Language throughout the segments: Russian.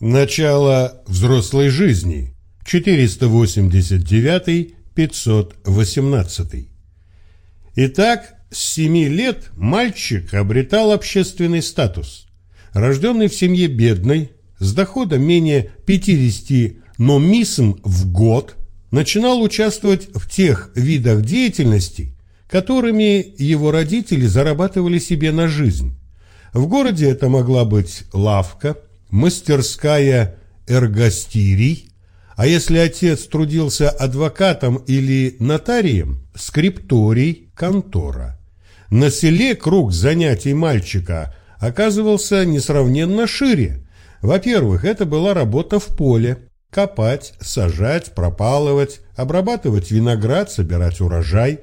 Начало взрослой жизни. 489-518. Итак, с 7 лет мальчик обретал общественный статус. Рожденный в семье бедной, с доходом менее 50 номисм в год, начинал участвовать в тех видах деятельности, которыми его родители зарабатывали себе на жизнь. В городе это могла быть лавка – мастерская эргостирий, а если отец трудился адвокатом или нотарием, скрипторий, контора. На селе круг занятий мальчика оказывался несравненно шире. Во-первых, это была работа в поле. Копать, сажать, пропалывать, обрабатывать виноград, собирать урожай.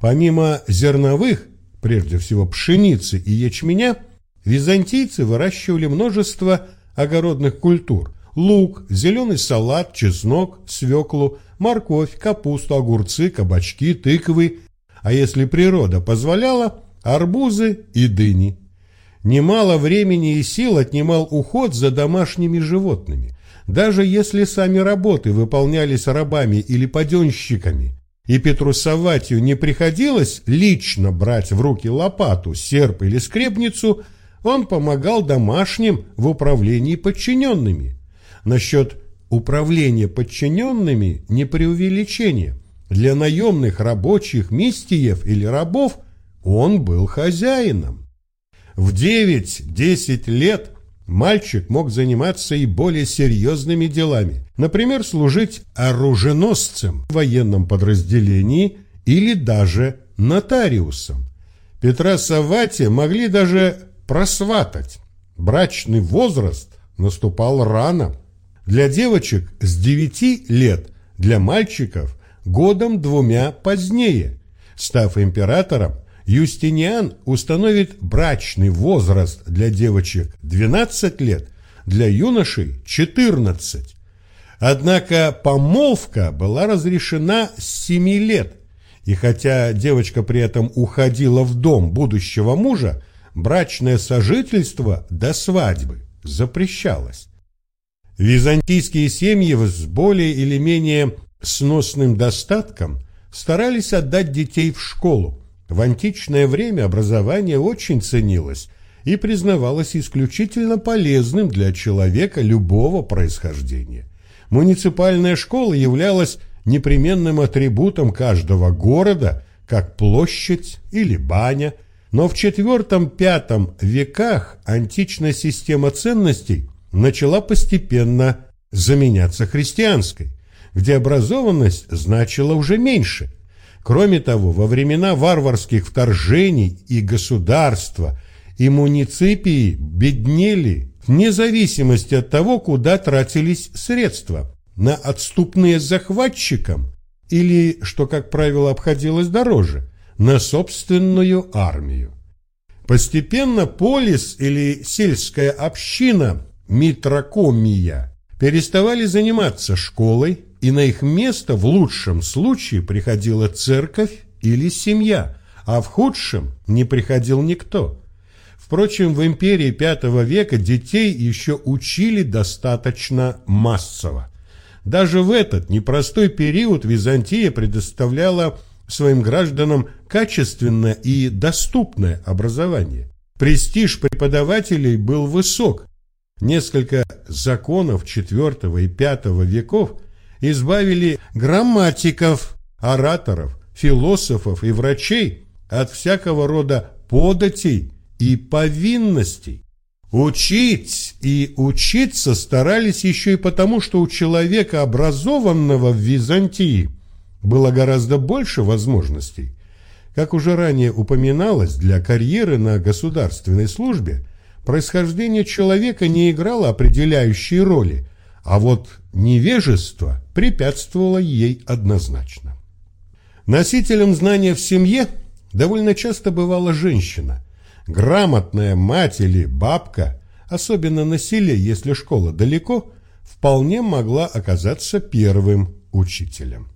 Помимо зерновых, прежде всего пшеницы и ячменя, византийцы выращивали множество огородных культур – лук, зеленый салат, чеснок, свеклу, морковь, капусту, огурцы, кабачки, тыквы, а если природа позволяла – арбузы и дыни. Немало времени и сил отнимал уход за домашними животными. Даже если сами работы выполнялись рабами или паденщиками, и Петру Саватию не приходилось лично брать в руки лопату, серп или скребницу – он помогал домашним в управлении подчиненными. Насчет управления подчиненными не преувеличение. Для наемных рабочих мистиев или рабов он был хозяином. В 9-10 лет мальчик мог заниматься и более серьезными делами. Например, служить оруженосцем в военном подразделении или даже нотариусом. Петра Савати могли даже просватать. Брачный возраст наступал рано. Для девочек с 9 лет, для мальчиков годом двумя позднее. Став императором, Юстиниан установит брачный возраст для девочек 12 лет, для юношей 14. Однако помолвка была разрешена с 7 лет, и хотя девочка при этом уходила в дом будущего мужа, брачное сожительство до свадьбы запрещалось. Византийские семьи с более или менее сносным достатком старались отдать детей в школу. В античное время образование очень ценилось и признавалось исключительно полезным для человека любого происхождения. Муниципальная школа являлась непременным атрибутом каждого города, как площадь или баня – но в IV-V веках античная система ценностей начала постепенно заменяться христианской, где образованность значила уже меньше. Кроме того, во времена варварских вторжений и государства, и муниципии беднели вне зависимости от того, куда тратились средства – на отступные захватчикам или, что, как правило, обходилось дороже – на собственную армию. Постепенно полис или сельская община, митрокомия, переставали заниматься школой, и на их место в лучшем случае приходила церковь или семья, а в худшем не приходил никто. Впрочем, в империи V века детей еще учили достаточно массово. Даже в этот непростой период Византия предоставляла своим гражданам качественное и доступное образование. Престиж преподавателей был высок. Несколько законов IV и V веков избавили грамматиков, ораторов, философов и врачей от всякого рода податей и повинностей. Учить и учиться старались еще и потому, что у человека, образованного в Византии, было гораздо больше возможностей. Как уже ранее упоминалось, для карьеры на государственной службе происхождение человека не играло определяющей роли, а вот невежество препятствовало ей однозначно. Носителем знания в семье довольно часто бывала женщина. Грамотная мать или бабка, особенно на селе, если школа далеко, вполне могла оказаться первым учителем.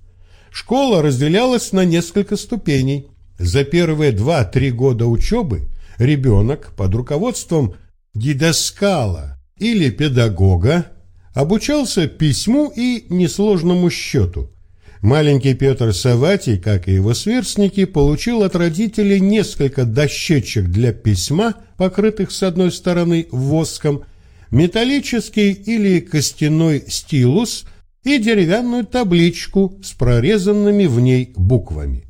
Школа разделялась на несколько ступеней. За первые два-три года учебы ребенок под руководством дидоскала или педагога обучался письму и несложному счету. Маленький Петр Саватий, как и его сверстники, получил от родителей несколько дощечек для письма, покрытых с одной стороны воском, металлический или костяной стилус и деревянную табличку с прорезанными в ней буквами.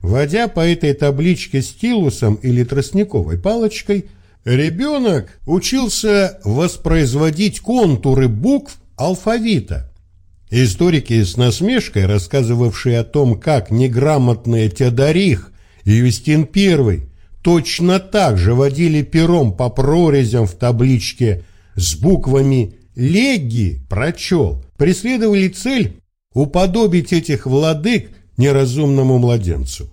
Водя по этой табличке стилусом или тростниковой палочкой, ребенок учился воспроизводить контуры букв алфавита. Историки с насмешкой, рассказывавшие о том, как неграмотные Теодорих и Юстин I точно так же водили пером по прорезям в табличке с буквами «Леги» прочел, преследовали цель уподобить этих владык неразумному младенцу.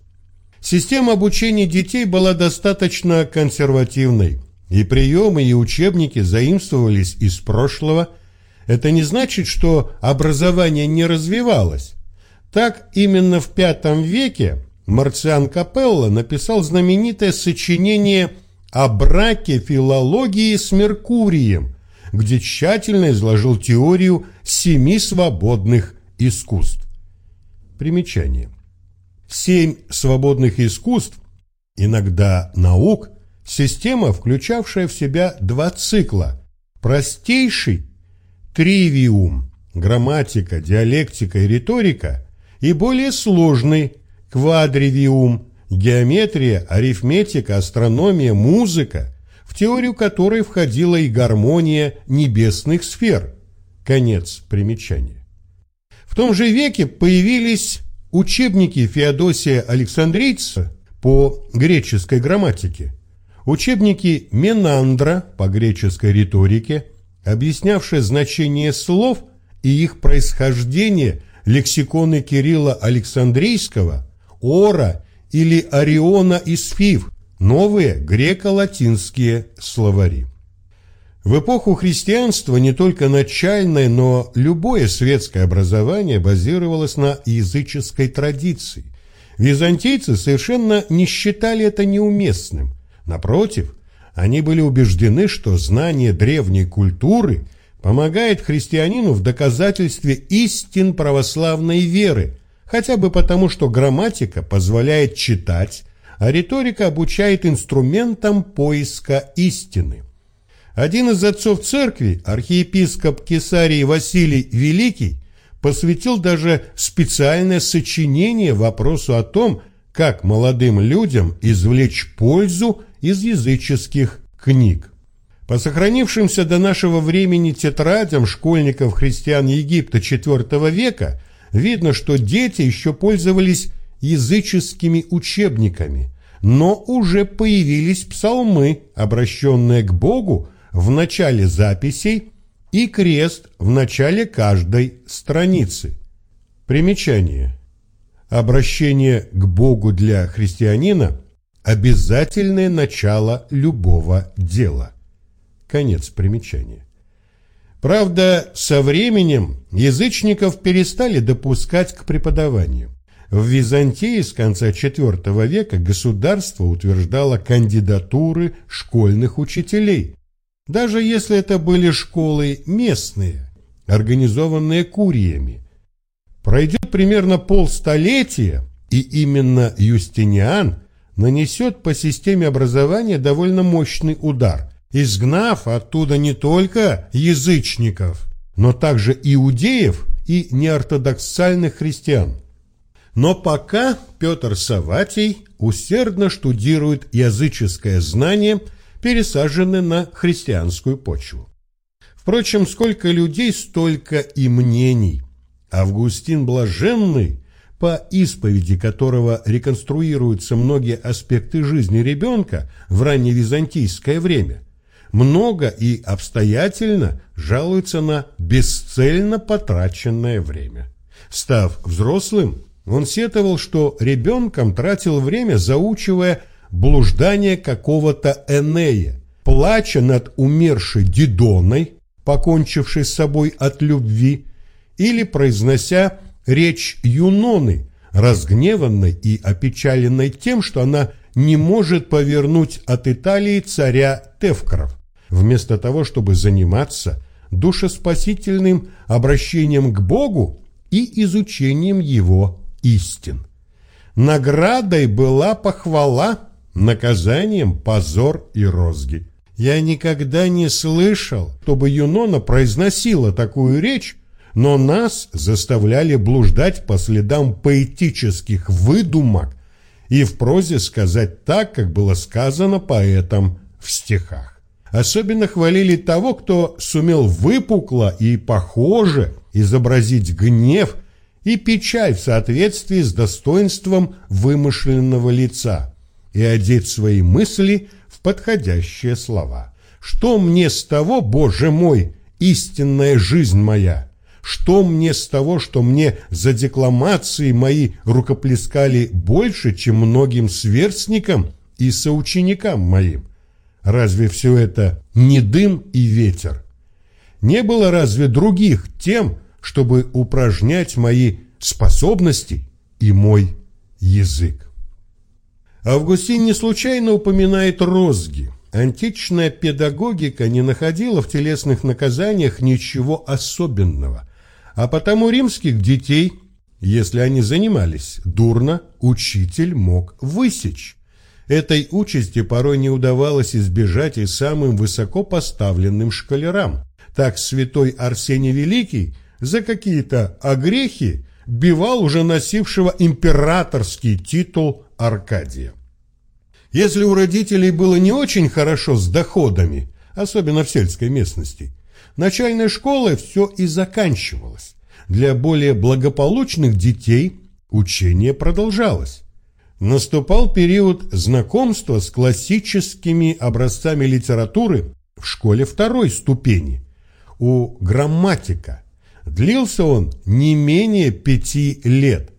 Система обучения детей была достаточно консервативной, и приемы и учебники заимствовались из прошлого. Это не значит, что образование не развивалось. Так именно в V веке Марциан Капелло написал знаменитое сочинение о браке филологии с Меркурием, где тщательно изложил теорию семи свободных искусств. Примечание. Семь свободных искусств, иногда наук, система, включавшая в себя два цикла. Простейший – тривиум, грамматика, диалектика и риторика, и более сложный – квадривиум, геометрия, арифметика, астрономия, музыка, в теорию которой входила и гармония небесных сфер. Конец примечания. В том же веке появились Учебники Феодосия Александрийца по греческой грамматике, учебники Менандра по греческой риторике, объяснявшие значение слов и их происхождение лексиконы Кирилла Александрийского, Ора или Ориона из Фив, новые греко-латинские словари. В эпоху христианства не только начальное, но любое светское образование базировалось на языческой традиции. Византийцы совершенно не считали это неуместным. Напротив, они были убеждены, что знание древней культуры помогает христианину в доказательстве истин православной веры, хотя бы потому, что грамматика позволяет читать, а риторика обучает инструментам поиска истины. Один из отцов церкви, архиепископ Кесарий Василий Великий, посвятил даже специальное сочинение вопросу о том, как молодым людям извлечь пользу из языческих книг. По сохранившимся до нашего времени тетрадям школьников христиан Египта IV века видно, что дети еще пользовались языческими учебниками, но уже появились псалмы, обращенные к Богу, в начале записей и крест в начале каждой страницы. Примечание. Обращение к Богу для христианина – обязательное начало любого дела. Конец примечания. Правда, со временем язычников перестали допускать к преподаванию. В Византии с конца IV века государство утверждало кандидатуры школьных учителей, даже если это были школы местные, организованные куриями. Пройдет примерно полстолетия, и именно Юстиниан нанесет по системе образования довольно мощный удар, изгнав оттуда не только язычников, но также иудеев и неортодоксальных христиан. Но пока Петр Саватий усердно штудирует языческое знание – пересажены на христианскую почву. Впрочем, сколько людей, столько и мнений. Августин Блаженный, по исповеди которого реконструируются многие аспекты жизни ребенка в ранневизантийское время, много и обстоятельно жалуется на бесцельно потраченное время. Став взрослым, он сетовал, что ребенком тратил время, заучивая блуждание какого-то Энея, плача над умершей Дидоной, покончившей с собой от любви, или произнося речь Юноны, разгневанной и опечаленной тем, что она не может повернуть от Италии царя Тевкров, вместо того, чтобы заниматься душеспасительным обращением к Богу и изучением Его истин. Наградой была похвала, наказанием позор и розги. Я никогда не слышал, чтобы Юнона произносила такую речь, но нас заставляли блуждать по следам поэтических выдумок и в прозе сказать так, как было сказано поэтом в стихах. Особенно хвалили того, кто сумел выпукло и похоже изобразить гнев и печаль в соответствии с достоинством вымышленного лица и одеть свои мысли в подходящие слова. Что мне с того, Боже мой, истинная жизнь моя? Что мне с того, что мне за декламации мои рукоплескали больше, чем многим сверстникам и соученикам моим? Разве все это не дым и ветер? Не было разве других тем, чтобы упражнять мои способности и мой язык? Августин не случайно упоминает розги. Античная педагогика не находила в телесных наказаниях ничего особенного, а потому римских детей, если они занимались дурно, учитель мог высечь. Этой участи порой не удавалось избежать и самым высоко поставленным шкалерам. Так святой Арсений Великий за какие-то огрехи бивал уже носившего императорский титул Аркадия. Если у родителей было не очень хорошо с доходами, особенно в сельской местности, начальной школой все и заканчивалось. Для более благополучных детей учение продолжалось. Наступал период знакомства с классическими образцами литературы в школе второй ступени. У грамматика. Длился он не менее пяти лет.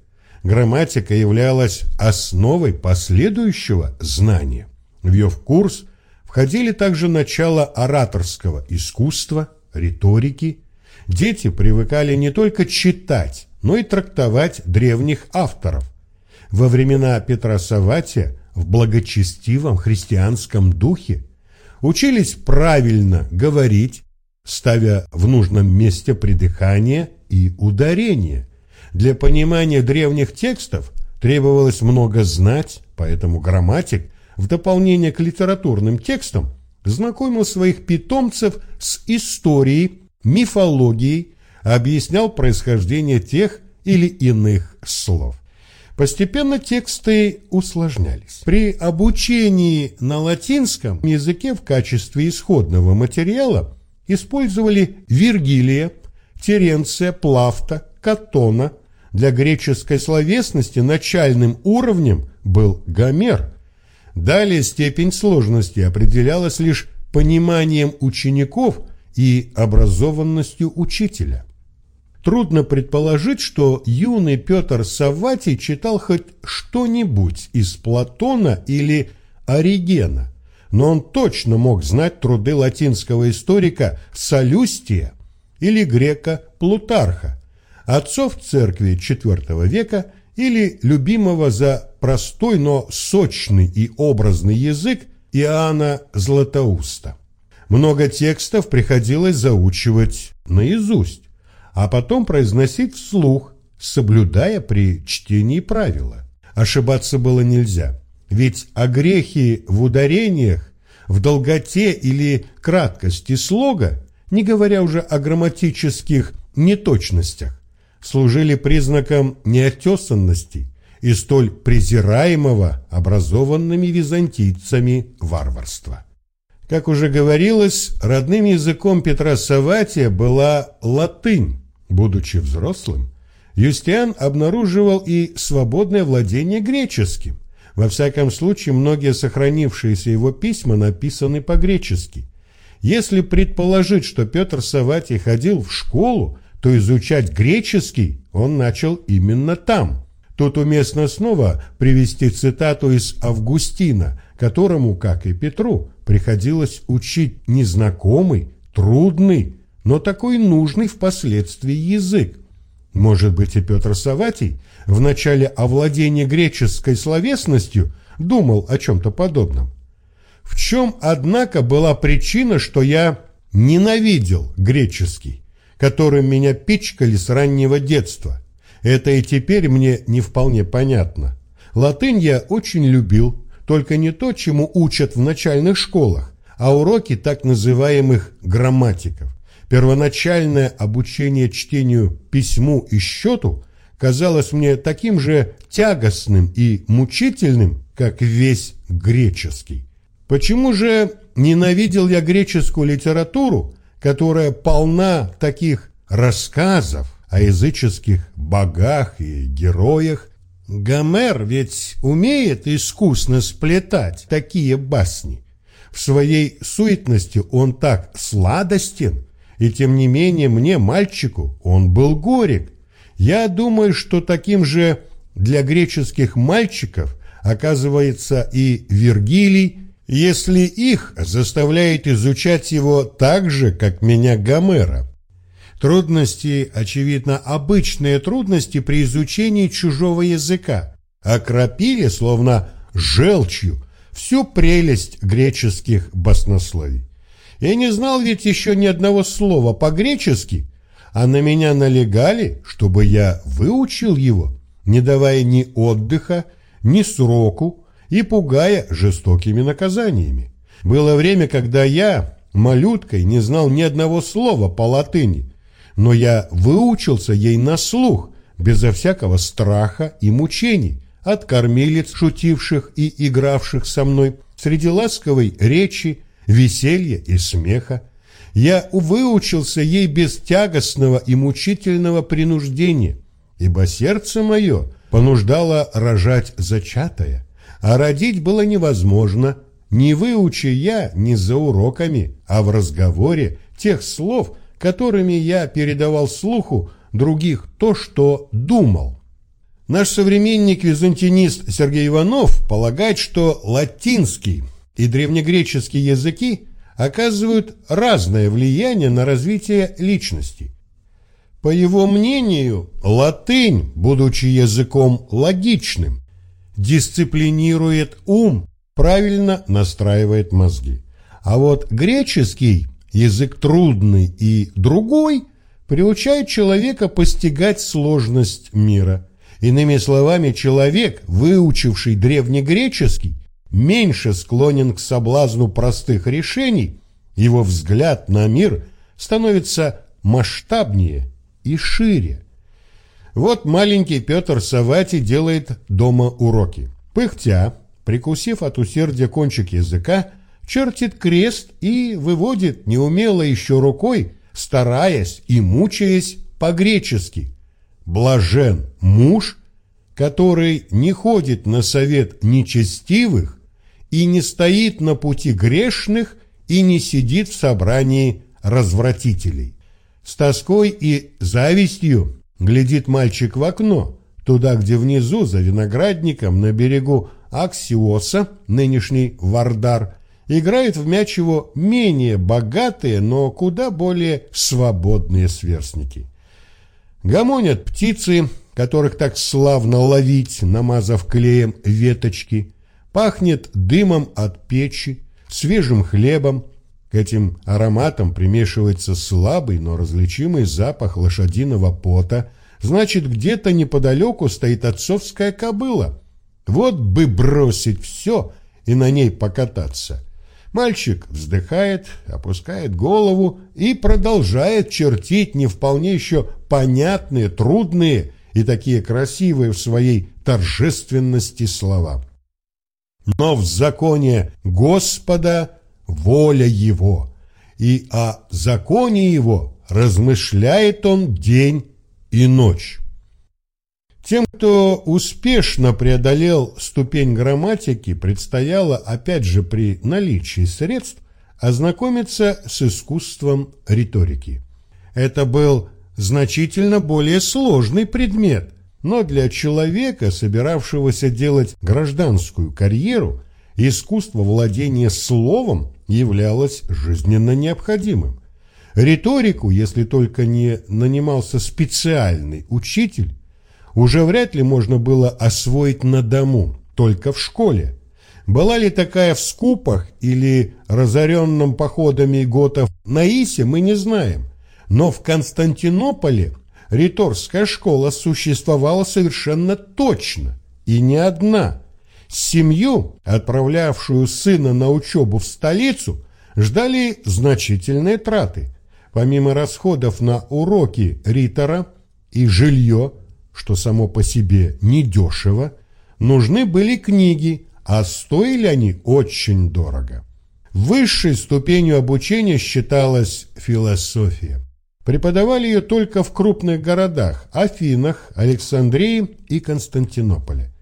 Грамматика являлась основой последующего знания. В ее курс входили также начало ораторского искусства, риторики. Дети привыкали не только читать, но и трактовать древних авторов. Во времена Петра Саватия в благочестивом христианском духе учились правильно говорить, ставя в нужном месте придыхание и ударение. Для понимания древних текстов требовалось много знать, поэтому грамматик в дополнение к литературным текстам знакомил своих питомцев с историей, мифологией, объяснял происхождение тех или иных слов. Постепенно тексты усложнялись. При обучении на латинском языке в качестве исходного материала использовали Вергилия, Теренция, Плафта, Катона. Для греческой словесности начальным уровнем был Гомер. Далее степень сложности определялась лишь пониманием учеников и образованностью учителя. Трудно предположить, что юный Петр Савватий читал хоть что-нибудь из Платона или Оригена, но он точно мог знать труды латинского историка Солюстия или грека Плутарха, отцов церкви IV века или любимого за простой, но сочный и образный язык Иоанна Златоуста. Много текстов приходилось заучивать наизусть а потом произносить вслух, соблюдая при чтении правила. Ошибаться было нельзя, ведь огрехи в ударениях, в долготе или краткости слога, не говоря уже о грамматических неточностях, служили признаком неотесанности и столь презираемого образованными византийцами варварства. Как уже говорилось, родным языком Петра Саватия была латынь, Будучи взрослым, Юстиан обнаруживал и свободное владение греческим. Во всяком случае, многие сохранившиеся его письма написаны по-гречески. Если предположить, что Петр Саватий ходил в школу, то изучать греческий он начал именно там. Тут уместно снова привести цитату из Августина, которому, как и Петру, приходилось учить незнакомый, трудный, но такой нужный впоследствии язык. Может быть, и Петр Саватий в начале овладения греческой словесностью думал о чем-то подобном. В чем, однако, была причина, что я ненавидел греческий, которым меня пичкали с раннего детства. Это и теперь мне не вполне понятно. Латынь я очень любил, только не то, чему учат в начальных школах, а уроки так называемых грамматиков. Первоначальное обучение чтению письму и счету казалось мне таким же тягостным и мучительным, как весь греческий. Почему же ненавидел я греческую литературу, которая полна таких рассказов о языческих богах и героях? Гомер ведь умеет искусно сплетать такие басни. В своей суетности он так сладостен, и тем не менее мне, мальчику, он был горек. Я думаю, что таким же для греческих мальчиков оказывается и Вергилий, если их заставляет изучать его так же, как меня Гомера. Трудности, очевидно, обычные трудности при изучении чужого языка, окропили, словно желчью, всю прелесть греческих баснословий. Я не знал ведь еще ни одного слова по-гречески, а на меня налегали, чтобы я выучил его, не давая ни отдыха, ни сроку и пугая жестокими наказаниями. Было время, когда я, малюткой, не знал ни одного слова по латыни, но я выучился ей на слух, безо всякого страха и мучений, от кормилец, шутивших и игравших со мной, среди ласковой речи, веселья и смеха. Я выучился ей без тягостного и мучительного принуждения, ибо сердце мое понуждало рожать зачатое, а родить было невозможно, не выучи я не за уроками, а в разговоре тех слов, которыми я передавал слуху других то, что думал. Наш современник-византинист Сергей Иванов полагает, что латинский и древнегреческие языки оказывают разное влияние на развитие личности. По его мнению, латынь, будучи языком логичным, дисциплинирует ум, правильно настраивает мозги. А вот греческий язык трудный и другой приучает человека постигать сложность мира. Иными словами, человек, выучивший древнегреческий, меньше склонен к соблазну простых решений, его взгляд на мир становится масштабнее и шире. Вот маленький Петр Савати делает дома уроки. Пыхтя, прикусив от усердия кончик языка, чертит крест и выводит неумело еще рукой, стараясь и мучаясь по-гречески. Блажен муж, который не ходит на совет нечестивых и не стоит на пути грешных и не сидит в собрании развратителей. С тоской и завистью глядит мальчик в окно, туда, где внизу, за виноградником, на берегу Аксиоса, нынешний Вардар, играют в мяч его менее богатые, но куда более свободные сверстники. Гомонят птицы, которых так славно ловить, намазав клеем веточки, пахнет дымом от печи, свежим хлебом, к этим ароматам примешивается слабый, но различимый запах лошадиного пота, значит, где-то неподалеку стоит отцовская кобыла. Вот бы бросить все и на ней покататься. Мальчик вздыхает, опускает голову и продолжает чертить не вполне еще понятные, трудные и такие красивые в своей торжественности слова. Но в законе Господа воля Его, и о законе Его размышляет Он день и ночь. Тем, кто успешно преодолел ступень грамматики, предстояло, опять же при наличии средств, ознакомиться с искусством риторики. Это был значительно более сложный предмет, но для человека, собиравшегося делать гражданскую карьеру, искусство владения словом являлось жизненно необходимым. Риторику, если только не нанимался специальный учитель, уже вряд ли можно было освоить на дому, только в школе. Была ли такая в Скупах или разоренном походами готов на Исе, мы не знаем. Но в Константинополе риторская школа существовала совершенно точно, и не одна. Семью, отправлявшую сына на учебу в столицу, ждали значительные траты. Помимо расходов на уроки ритора и жилье, что само по себе недешево, нужны были книги, а стоили они очень дорого. Высшей ступенью обучения считалась философия. Преподавали ее только в крупных городах – Афинах, Александрии и Константинополе.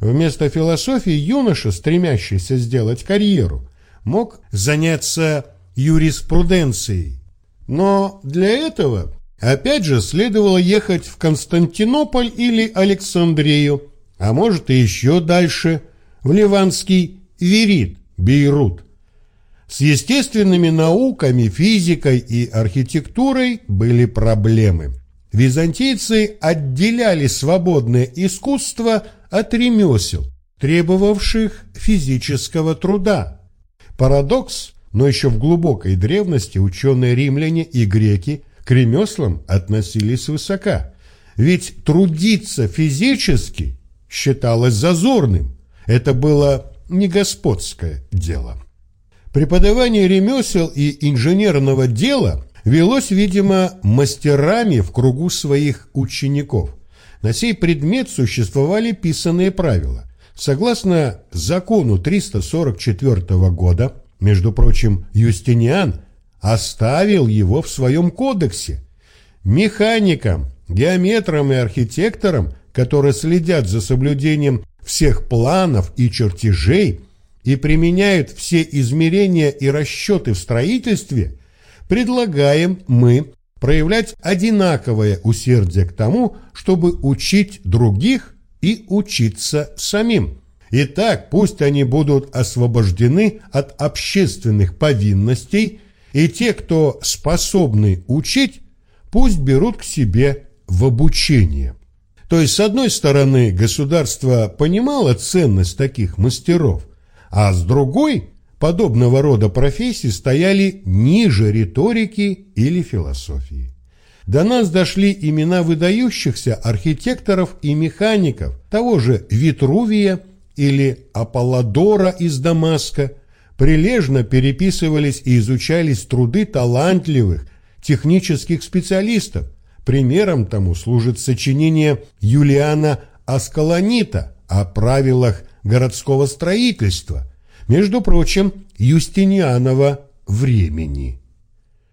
Вместо философии юноша, стремящийся сделать карьеру, мог заняться юриспруденцией. Но для этого, опять же, следовало ехать в Константинополь или Александрию, а может и еще дальше, в ливанский Верит, Бейрут – с естественными науками, физикой и архитектурой были проблемы. Византийцы отделяли свободное искусство от ремесел, требовавших физического труда. Парадокс, но еще в глубокой древности ученые римляне и греки к ремеслам относились высока. Ведь трудиться физически считалось зазорным. Это было не господское дело. Преподавание ремесел и инженерного дела велось, видимо, мастерами в кругу своих учеников. На сей предмет существовали писанные правила. Согласно закону 344 года, между прочим, Юстиниан оставил его в своем кодексе. Механикам, геометрам и архитекторам, которые следят за соблюдением всех планов и чертежей – и применяют все измерения и расчеты в строительстве, предлагаем мы проявлять одинаковое усердие к тому, чтобы учить других и учиться самим. Итак, пусть они будут освобождены от общественных повинностей, и те, кто способны учить, пусть берут к себе в обучение. То есть, с одной стороны, государство понимало ценность таких мастеров, а с другой подобного рода профессии стояли ниже риторики или философии. До нас дошли имена выдающихся архитекторов и механиков, того же Витрувия или Аполлодора из Дамаска, прилежно переписывались и изучались труды талантливых технических специалистов. Примером тому служит сочинение Юлиана Аскалонита о правилах городского строительства, между прочим, Юстинианова времени.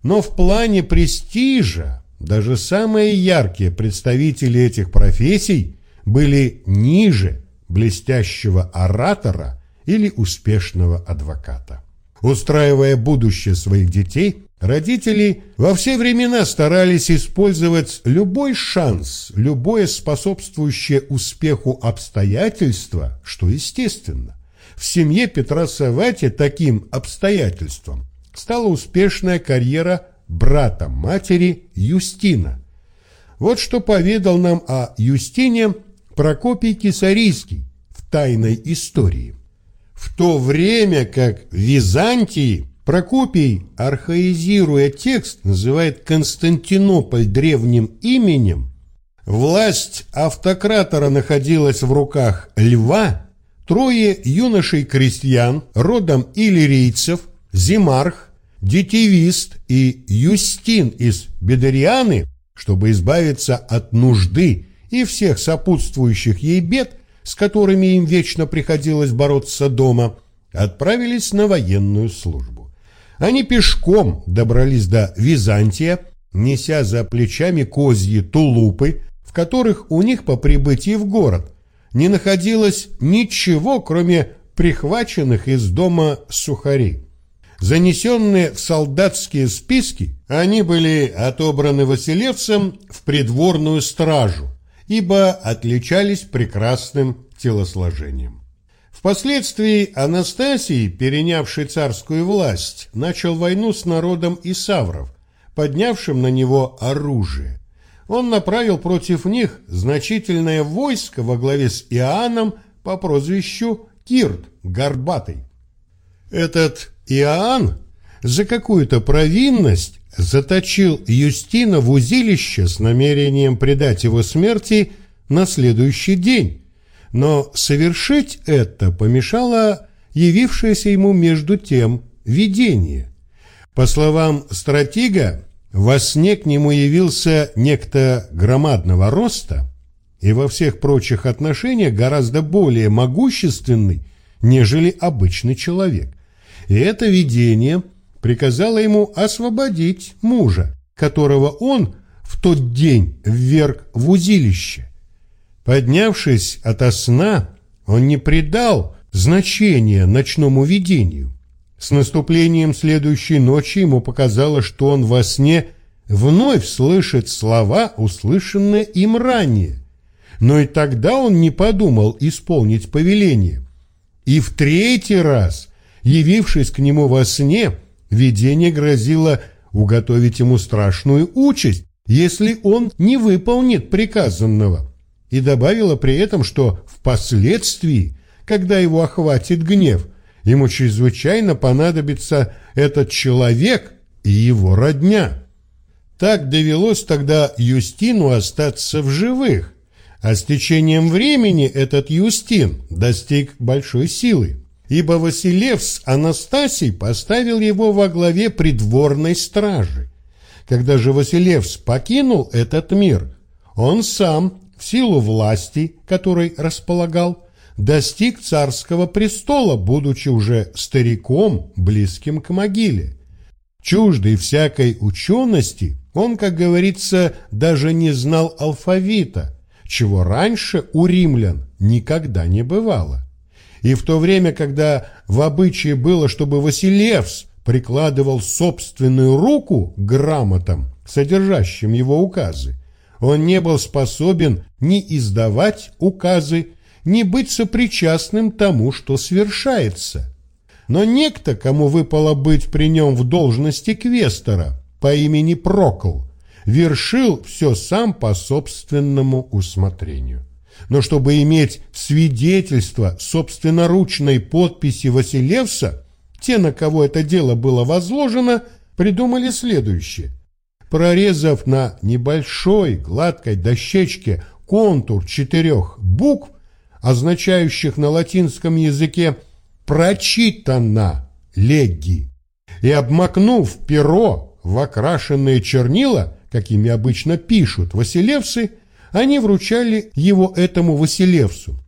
Но в плане престижа даже самые яркие представители этих профессий были ниже блестящего оратора или успешного адвоката. Устраивая будущее своих детей, родители во все времена старались использовать любой шанс, любое способствующее успеху обстоятельство, что естественно. В семье Петра Савати таким обстоятельством стала успешная карьера брата матери Юстина. Вот что поведал нам о Юстине Прокопий Кисарийский в «Тайной истории». В то время как в Византии Прокопий, архаизируя текст, называет Константинополь древним именем, власть автократора находилась в руках льва, трое юношей-крестьян, родом иллирийцев, Зимарх, Детивист и Юстин из Бедерианы, чтобы избавиться от нужды и всех сопутствующих ей бед, с которыми им вечно приходилось бороться дома, отправились на военную службу. Они пешком добрались до Византия, неся за плечами козьи тулупы, в которых у них по прибытии в город не находилось ничего, кроме прихваченных из дома сухарей. Занесенные в солдатские списки, они были отобраны Василевцем в придворную стражу, ибо отличались прекрасным телосложением. Впоследствии Анастасий, перенявший царскую власть, начал войну с народом Исавров, поднявшим на него оружие. Он направил против них значительное войско во главе с Иоанном по прозвищу Кирт горбатый. Этот Иоанн за какую-то провинность заточил Юстина в узилище с намерением предать его смерти на следующий день, но совершить это помешало явившееся ему между тем видение. По словам стратега, во сне к нему явился некто громадного роста и во всех прочих отношениях гораздо более могущественный, нежели обычный человек. И это видение приказало ему освободить мужа, которого он в тот день вверг в узилище. Поднявшись ото сна, он не придал значения ночному видению. С наступлением следующей ночи ему показалось, что он во сне вновь слышит слова, услышанные им ранее. Но и тогда он не подумал исполнить повеление. И в третий раз, явившись к нему во сне, видение грозило уготовить ему страшную участь, если он не выполнит приказанного. И добавила при этом, что впоследствии, когда его охватит гнев – Ему чрезвычайно понадобится этот человек и его родня. Так довелось тогда Юстину остаться в живых, а с течением времени этот Юстин достиг большой силы, ибо Василевс Анастасий поставил его во главе придворной стражи. Когда же Василевс покинул этот мир, он сам, в силу власти, которой располагал, достиг царского престола, будучи уже стариком, близким к могиле. Чуждый всякой учености, он, как говорится, даже не знал алфавита, чего раньше у римлян никогда не бывало. И в то время, когда в обычае было, чтобы Василевс прикладывал собственную руку грамотам, содержащим его указы, он не был способен ни издавать указы, не быть сопричастным тому, что свершается. Но некто, кому выпало быть при нем в должности квестора по имени Прокл, вершил все сам по собственному усмотрению. Но чтобы иметь свидетельство собственноручной подписи Василевса, те, на кого это дело было возложено, придумали следующее. Прорезав на небольшой гладкой дощечке контур четырех букв, означающих на латинском языке «прочитано» легги, и обмакнув перо в окрашенные чернила, какими обычно пишут Василевсы, они вручали его этому Василевсу.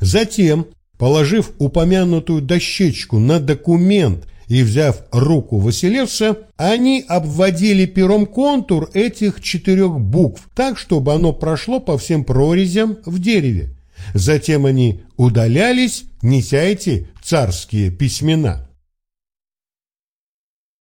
Затем, положив упомянутую дощечку на документ и взяв руку Василевса, они обводили пером контур этих четырех букв так, чтобы оно прошло по всем прорезям в дереве. Затем они удалялись, неся эти царские письмена.